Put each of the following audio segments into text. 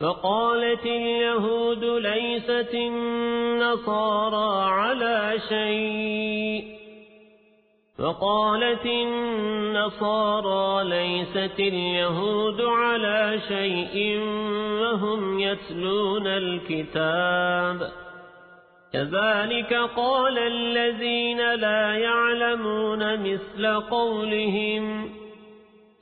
فقالت اليهود ليست النصارى على شيء. فقالت النصارى ليست اليهود على شيء وهم يتلون الكتاب. كذلك قال الذين لا يعلمون مثل قولهم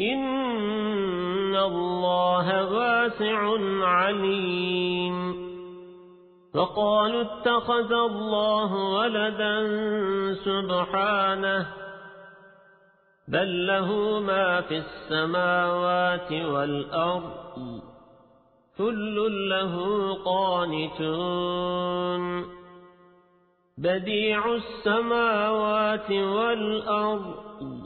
إن الله واسع عليم وقالوا اتخذ الله ولدا سبحانه بل له ما في السماوات والأرض كل له قانتون بديع السماوات والأرض